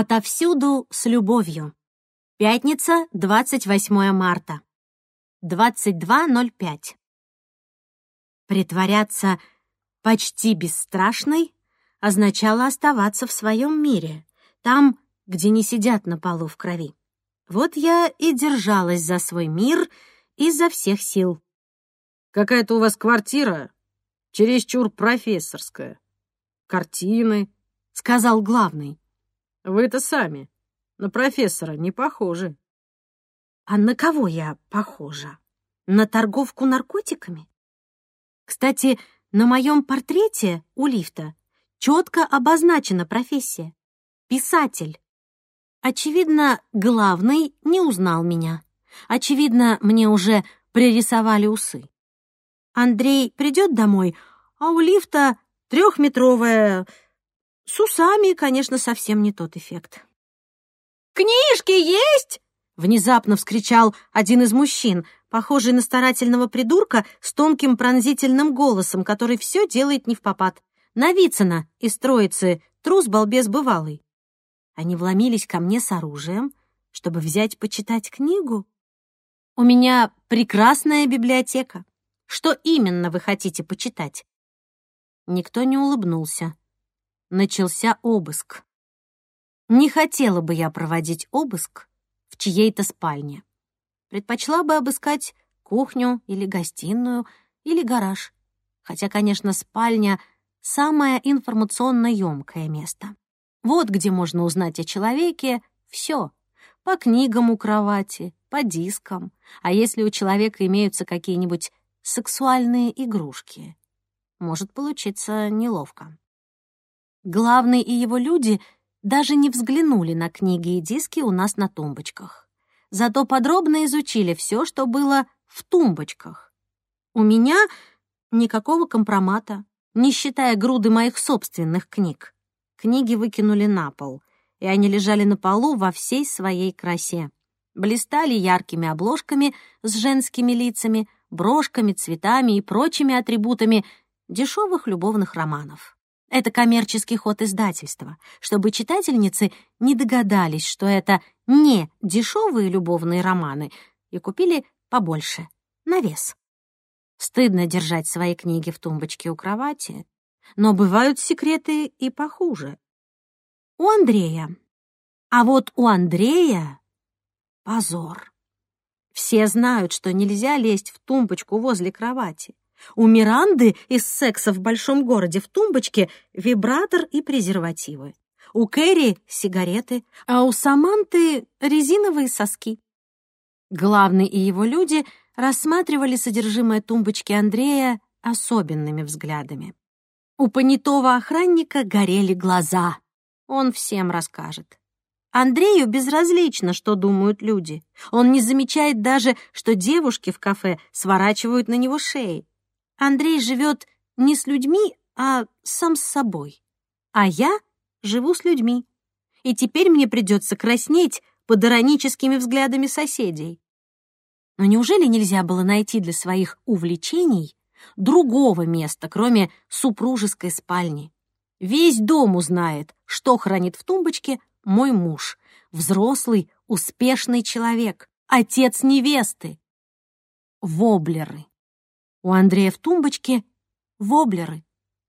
Отовсюду с любовью. Пятница, 28 марта. 22.05. Притворяться почти бесстрашной означало оставаться в своем мире, там, где не сидят на полу в крови. Вот я и держалась за свой мир изо всех сил. «Какая-то у вас квартира чересчур профессорская. Картины», — сказал главный. «Вы-то сами на профессора не похожи». «А на кого я похожа? На торговку наркотиками?» Кстати, на моем портрете у лифта четко обозначена профессия — писатель. Очевидно, главный не узнал меня. Очевидно, мне уже пририсовали усы. Андрей придет домой, а у лифта трехметровая... С усами, конечно, совсем не тот эффект. «Книжки есть?» — внезапно вскричал один из мужчин, похожий на старательного придурка с тонким пронзительным голосом, который все делает не в попад. Новицына из троицы, трус-балбес бывалый. Они вломились ко мне с оружием, чтобы взять почитать книгу. У меня прекрасная библиотека. Что именно вы хотите почитать? Никто не улыбнулся. Начался обыск. Не хотела бы я проводить обыск в чьей-то спальне. Предпочла бы обыскать кухню или гостиную или гараж. Хотя, конечно, спальня — самое информационно ёмкое место. Вот где можно узнать о человеке все. По книгам у кровати, по дискам. А если у человека имеются какие-нибудь сексуальные игрушки, может получиться неловко. Главный и его люди даже не взглянули на книги и диски у нас на тумбочках. Зато подробно изучили все, что было в тумбочках. У меня никакого компромата, не считая груды моих собственных книг. Книги выкинули на пол, и они лежали на полу во всей своей красе. Блистали яркими обложками с женскими лицами, брошками, цветами и прочими атрибутами дешевых любовных романов. Это коммерческий ход издательства, чтобы читательницы не догадались, что это не дешевые любовные романы, и купили побольше, на вес. Стыдно держать свои книги в тумбочке у кровати, но бывают секреты и похуже. У Андрея. А вот у Андрея позор. Все знают, что нельзя лезть в тумбочку возле кровати. У Миранды из секса в большом городе в тумбочке вибратор и презервативы. У Кэрри — сигареты, а у Саманты — резиновые соски. Главный и его люди рассматривали содержимое тумбочки Андрея особенными взглядами. У понятого охранника горели глаза. Он всем расскажет. Андрею безразлично, что думают люди. Он не замечает даже, что девушки в кафе сворачивают на него шеи. Андрей живет не с людьми, а сам с собой. А я живу с людьми. И теперь мне придется краснеть под ироническими взглядами соседей. Но неужели нельзя было найти для своих увлечений другого места, кроме супружеской спальни. Весь дом узнает, что хранит в тумбочке мой муж, взрослый, успешный человек, отец невесты. Воблеры. У Андрея в тумбочке воблеры,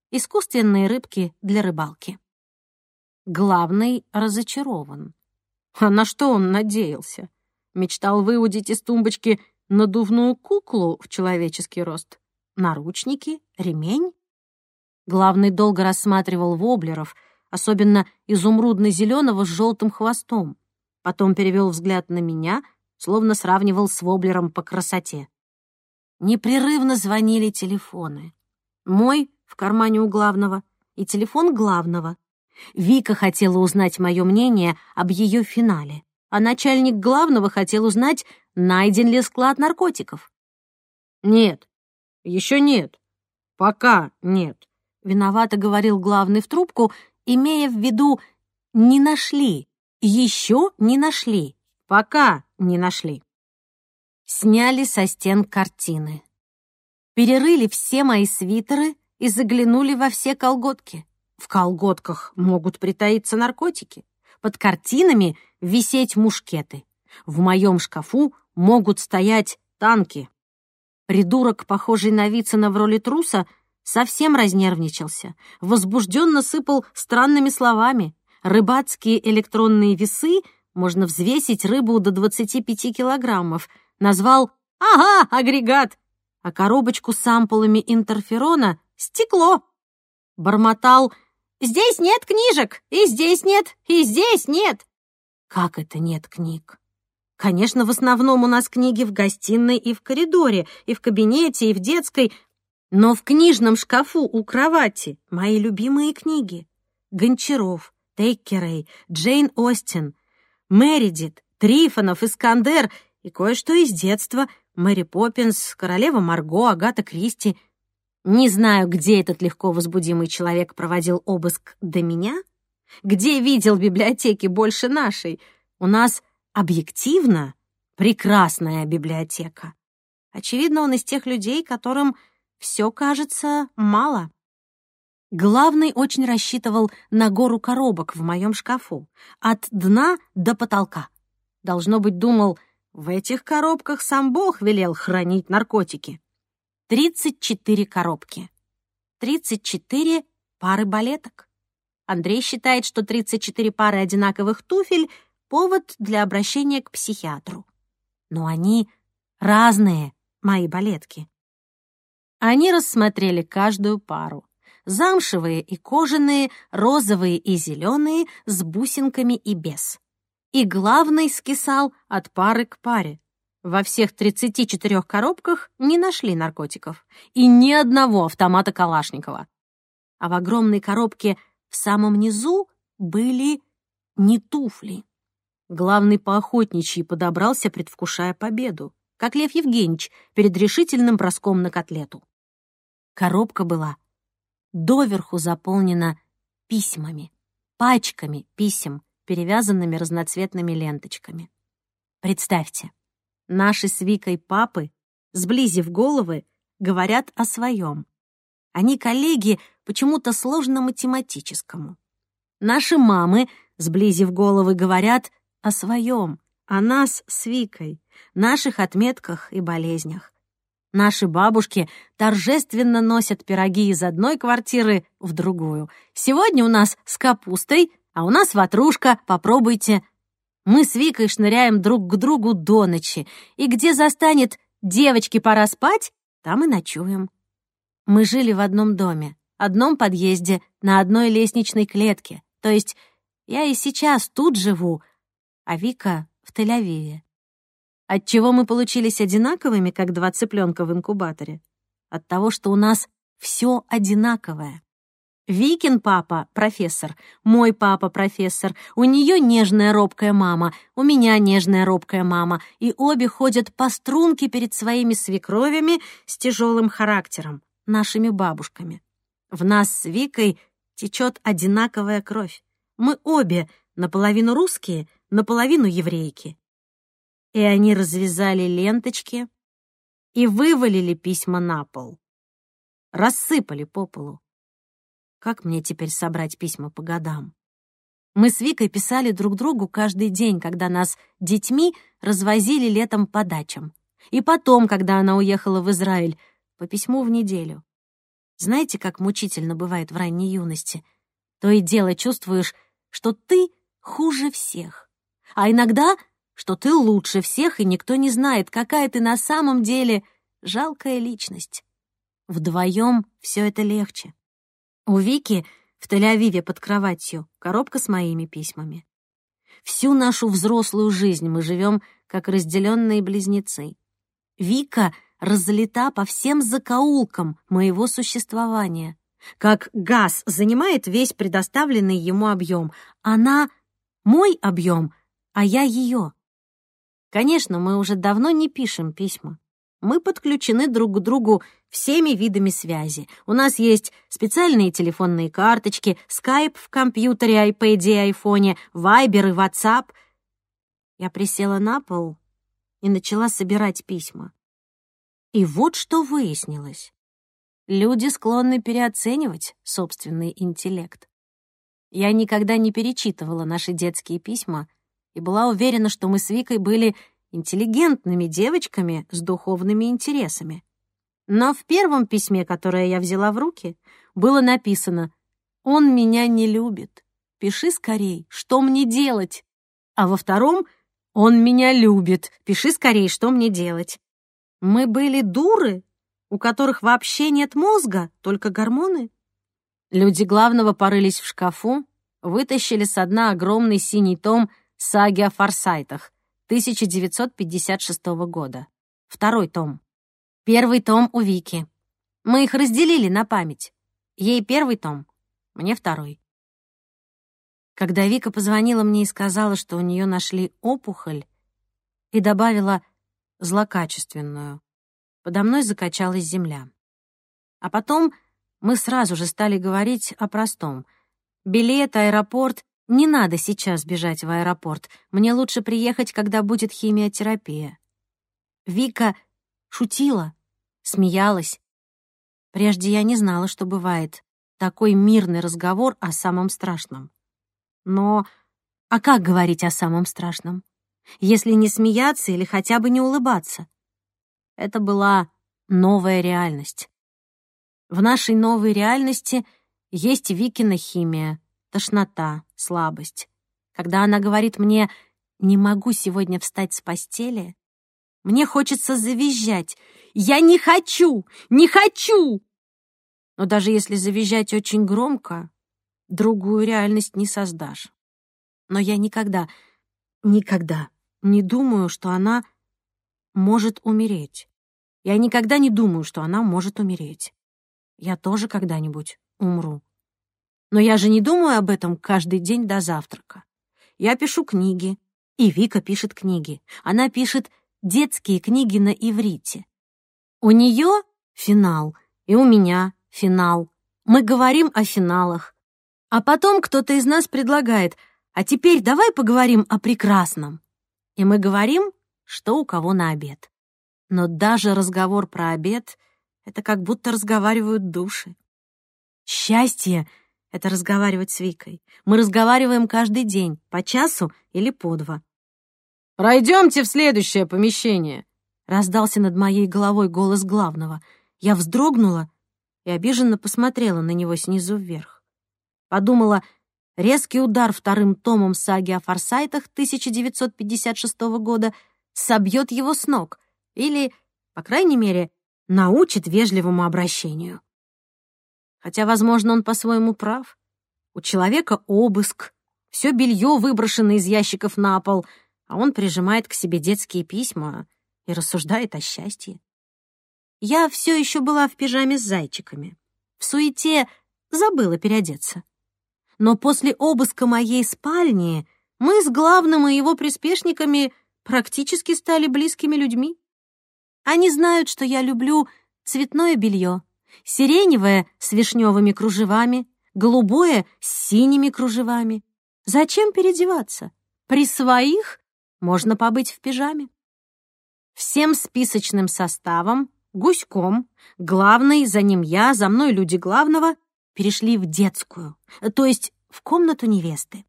искусственные рыбки для рыбалки. Главный разочарован. А на что он надеялся? Мечтал выудить из тумбочки надувную куклу в человеческий рост наручники, ремень. Главный долго рассматривал воблеров, особенно изумрудно-зеленого с желтым хвостом. Потом перевел взгляд на меня, словно сравнивал с воблером по красоте. Непрерывно звонили телефоны. Мой в кармане у главного и телефон главного. Вика хотела узнать мое мнение об ее финале, а начальник главного хотел узнать, найден ли склад наркотиков. «Нет, еще нет. Пока нет. Виновато говорил главный в трубку, имея в виду «не нашли». Еще не нашли. Пока не нашли. Сняли со стен картины. Перерыли все мои свитеры и заглянули во все колготки. В колготках могут притаиться наркотики. Под картинами висеть мушкеты. В моем шкафу могут стоять танки. Придурок, похожий на Вицина в роли труса, совсем разнервничался, возбужденно сыпал странными словами. Рыбацкие электронные весы можно взвесить рыбу до 25 килограммов. Назвал «Ага, агрегат!» а коробочку с ампулами интерферона — стекло. Бормотал «Здесь нет книжек, и здесь нет, и здесь нет». Как это нет книг? Конечно, в основном у нас книги в гостиной и в коридоре, и в кабинете, и в детской, но в книжном шкафу у кровати мои любимые книги. Гончаров, Тейкерей, Джейн Остин, Мередит, Трифонов, Искандер и кое-что из детства — Мэри Поппинс, королева Марго, Агата Кристи. Не знаю, где этот легко возбудимый человек проводил обыск до меня, где видел библиотеки больше нашей. У нас объективно прекрасная библиотека. Очевидно, он из тех людей, которым все кажется мало. Главный очень рассчитывал на гору коробок в моем шкафу, от дна до потолка. Должно быть, думал, в этих коробках сам Бог велел хранить наркотики. 34 коробки. 34 пары балеток. Андрей считает, что 34 пары одинаковых туфель — повод для обращения к психиатру. Но они разные, мои балетки. Они рассмотрели каждую пару. Замшевые и кожаные, розовые и зеленые, с бусинками и без и главный скисал от пары к паре. Во всех 34 коробках не нашли наркотиков и ни одного автомата Калашникова. А в огромной коробке в самом низу были не туфли. Главный поохотничий подобрался, предвкушая победу, как Лев Евгеньевич перед решительным броском на котлету. Коробка была доверху заполнена письмами, пачками писем, перевязанными разноцветными ленточками. Представьте, наши с Викой папы, сблизив головы, говорят о своем. Они коллеги почему-то сложно-математическому. Наши мамы, сблизив головы, говорят о своем, о нас с Викой, наших отметках и болезнях. Наши бабушки торжественно носят пироги из одной квартиры в другую. Сегодня у нас с капустой, а у нас ватрушка, попробуйте. Мы с Викой шныряем друг к другу до ночи, и где застанет «девочки, пора спать», там и ночуем. Мы жили в одном доме, одном подъезде, на одной лестничной клетке. То есть я и сейчас тут живу, а Вика в Тель-Авиве. Отчего мы получились одинаковыми, как два цыпленка в инкубаторе? От того, что у нас все одинаковое. Викин папа — профессор, мой папа — профессор, у нее нежная робкая мама, у меня нежная робкая мама, и обе ходят по струнке перед своими свекровями с тяжелым характером, нашими бабушками. В нас с Викой течет одинаковая кровь. Мы обе наполовину русские, наполовину еврейки. И они развязали ленточки и вывалили письма на пол. Рассыпали по полу. Как мне теперь собрать письма по годам? Мы с Викой писали друг другу каждый день, когда нас детьми развозили летом по дачам. И потом, когда она уехала в Израиль, по письму в неделю. Знаете, как мучительно бывает в ранней юности? То и дело чувствуешь, что ты хуже всех. А иногда, что ты лучше всех, и никто не знает, какая ты на самом деле жалкая личность. Вдвоем все это легче. У Вики в Тель-Авиве под кроватью коробка с моими письмами. Всю нашу взрослую жизнь мы живем как разделенные близнецы. Вика разлета по всем закоулкам моего существования. Как газ занимает весь предоставленный ему объем. Она — мой объем, а я ее. Конечно, мы уже давно не пишем письма. Мы подключены друг к другу всеми видами связи. У нас есть специальные телефонные карточки, скайп в компьютере, айпэде и айфоне, вайбер и ватсап. Я присела на пол и начала собирать письма. И вот что выяснилось. Люди склонны переоценивать собственный интеллект. Я никогда не перечитывала наши детские письма и была уверена, что мы с Викой были интеллигентными девочками с духовными интересами. Но в первом письме, которое я взяла в руки, было написано «Он меня не любит. Пиши скорей, что мне делать?» А во втором «Он меня любит. Пиши скорей, что мне делать?» Мы были дуры, у которых вообще нет мозга, только гормоны. Люди главного порылись в шкафу, вытащили со дна огромный синий том саги о форсайтах 1956 года. Второй том. Первый том у Вики. Мы их разделили на память. Ей первый том, мне второй. Когда Вика позвонила мне и сказала, что у нее нашли опухоль, и добавила злокачественную, подо мной закачалась земля. А потом мы сразу же стали говорить о простом. Билет, аэропорт. Не надо сейчас бежать в аэропорт. Мне лучше приехать, когда будет химиотерапия. Вика шутила, смеялась. Прежде я не знала, что бывает такой мирный разговор о самом страшном. Но а как говорить о самом страшном? Если не смеяться или хотя бы не улыбаться? Это была новая реальность. В нашей новой реальности есть Викина химия, тошнота, слабость. Когда она говорит мне «не могу сегодня встать с постели», мне хочется завизжать. «Я не хочу! Не хочу!» Но даже если завизжать очень громко, другую реальность не создашь. Но я никогда, никогда не думаю, что она может умереть. Я никогда не думаю, что она может умереть я тоже когда-нибудь умру. Но я же не думаю об этом каждый день до завтрака. Я пишу книги, и Вика пишет книги. Она пишет детские книги на иврите. У нее финал, и у меня финал. Мы говорим о финалах. А потом кто-то из нас предлагает, а теперь давай поговорим о прекрасном. И мы говорим, что у кого на обед. Но даже разговор про обед — это как будто разговаривают души. Счастье — это разговаривать с Викой. Мы разговариваем каждый день, по часу или по два. «Пройдемте в следующее помещение», — раздался над моей головой голос главного. Я вздрогнула и обиженно посмотрела на него снизу вверх. Подумала, резкий удар вторым томом саги о форсайтах 1956 года собьет его с ног или, по крайней мере, научит вежливому обращению. Хотя, возможно, он по-своему прав. У человека обыск, все белье выброшено из ящиков на пол, а он прижимает к себе детские письма и рассуждает о счастье. Я все еще была в пижаме с зайчиками. В суете забыла переодеться. Но после обыска моей спальни мы с главным и его приспешниками практически стали близкими людьми. Они знают, что я люблю цветное белье, сиреневое с вишневыми кружевами, голубое с синими кружевами. Зачем переодеваться? При своих можно побыть в пижаме. Всем списочным составом, гуськом, главный, за ним я, за мной люди главного, перешли в детскую, то есть в комнату невесты.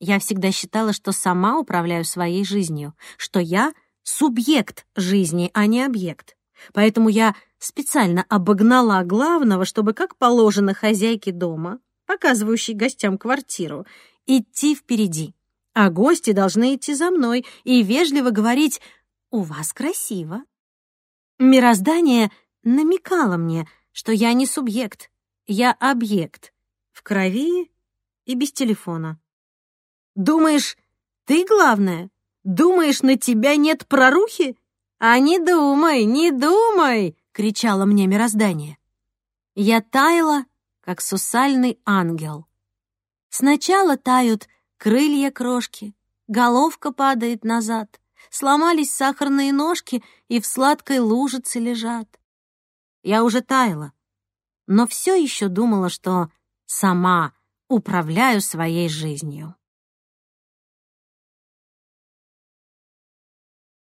Я всегда считала, что сама управляю своей жизнью, что я субъект жизни, а не объект. Поэтому я специально обогнала главного, чтобы, как положено хозяйке дома, показывающей гостям квартиру, идти впереди. А гости должны идти за мной и вежливо говорить «У вас красиво». Мироздание намекало мне, что я не субъект, я объект, в крови и без телефона. Думаешь, ты главное? Думаешь, на тебя нет прорухи? А не думай, не думай!» — кричало мне мироздание. Я таяла, как сусальный ангел. Сначала тают крылья крошки, головка падает назад, сломались сахарные ножки и в сладкой лужице лежат. Я уже таяла, но все еще думала, что сама управляю своей жизнью.